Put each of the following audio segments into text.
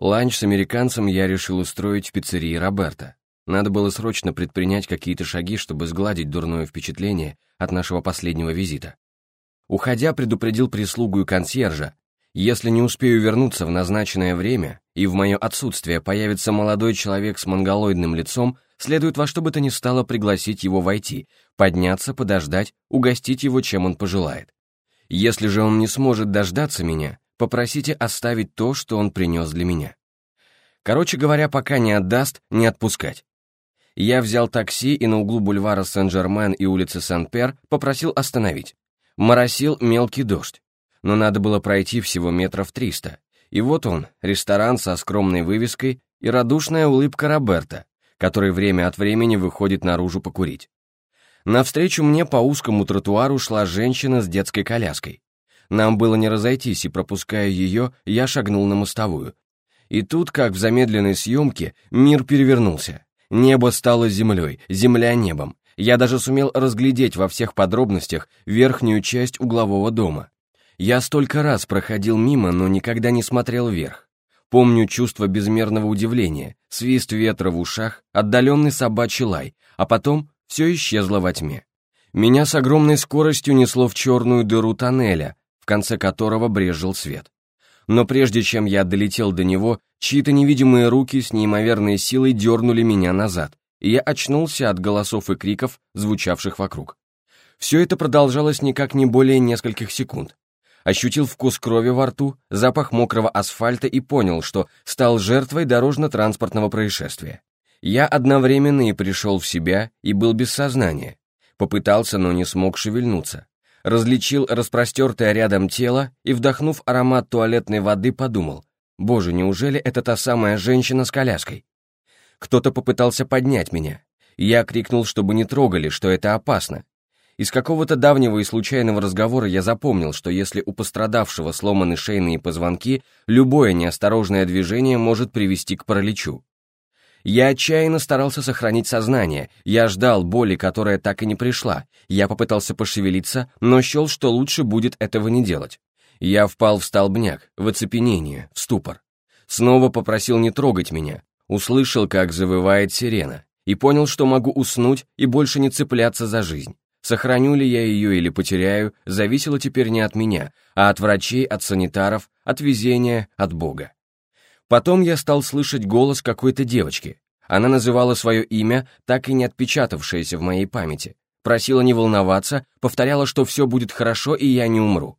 Ланч с американцем я решил устроить в пиццерии Роберта. Надо было срочно предпринять какие-то шаги, чтобы сгладить дурное впечатление от нашего последнего визита. Уходя, предупредил прислугу и консьержа, если не успею вернуться в назначенное время и в мое отсутствие появится молодой человек с монголоидным лицом, следует во что бы то ни стало пригласить его войти, подняться, подождать, угостить его, чем он пожелает. Если же он не сможет дождаться меня, попросите оставить то, что он принес для меня. Короче говоря, пока не отдаст, не отпускать. Я взял такси и на углу бульвара Сен-Жермен и улицы Сан-Пер попросил остановить. Моросил мелкий дождь, но надо было пройти всего метров триста. И вот он, ресторан со скромной вывеской и радушная улыбка Роберта, который время от времени выходит наружу покурить. Навстречу мне по узкому тротуару шла женщина с детской коляской. Нам было не разойтись, и, пропуская ее, я шагнул на мостовую. И тут, как в замедленной съемке, мир перевернулся. Небо стало землей, земля небом. Я даже сумел разглядеть во всех подробностях верхнюю часть углового дома. Я столько раз проходил мимо, но никогда не смотрел вверх. Помню чувство безмерного удивления, свист ветра в ушах, отдаленный собачий лай, а потом все исчезло во тьме. Меня с огромной скоростью несло в черную дыру тоннеля, в конце которого брезжил свет. Но прежде чем я долетел до него, чьи-то невидимые руки с неимоверной силой дернули меня назад, и я очнулся от голосов и криков, звучавших вокруг. Все это продолжалось никак не более нескольких секунд. Ощутил вкус крови во рту, запах мокрого асфальта и понял, что стал жертвой дорожно-транспортного происшествия. Я одновременно и пришел в себя, и был без сознания. Попытался, но не смог шевельнуться различил распростертое рядом тело и, вдохнув аромат туалетной воды, подумал, «Боже, неужели это та самая женщина с коляской?» Кто-то попытался поднять меня. Я крикнул, чтобы не трогали, что это опасно. Из какого-то давнего и случайного разговора я запомнил, что если у пострадавшего сломаны шейные позвонки, любое неосторожное движение может привести к параличу. Я отчаянно старался сохранить сознание, я ждал боли, которая так и не пришла, я попытался пошевелиться, но счел, что лучше будет этого не делать. Я впал в столбняк, в оцепенение, в ступор. Снова попросил не трогать меня, услышал, как завывает сирена, и понял, что могу уснуть и больше не цепляться за жизнь. Сохраню ли я ее или потеряю, зависело теперь не от меня, а от врачей, от санитаров, от везения, от Бога. Потом я стал слышать голос какой-то девочки. Она называла свое имя, так и не отпечатавшееся в моей памяти. Просила не волноваться, повторяла, что все будет хорошо и я не умру.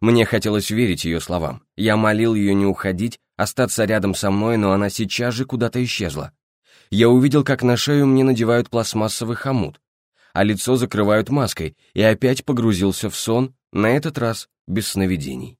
Мне хотелось верить ее словам. Я молил ее не уходить, остаться рядом со мной, но она сейчас же куда-то исчезла. Я увидел, как на шею мне надевают пластмассовый хомут, а лицо закрывают маской, и опять погрузился в сон, на этот раз без сновидений.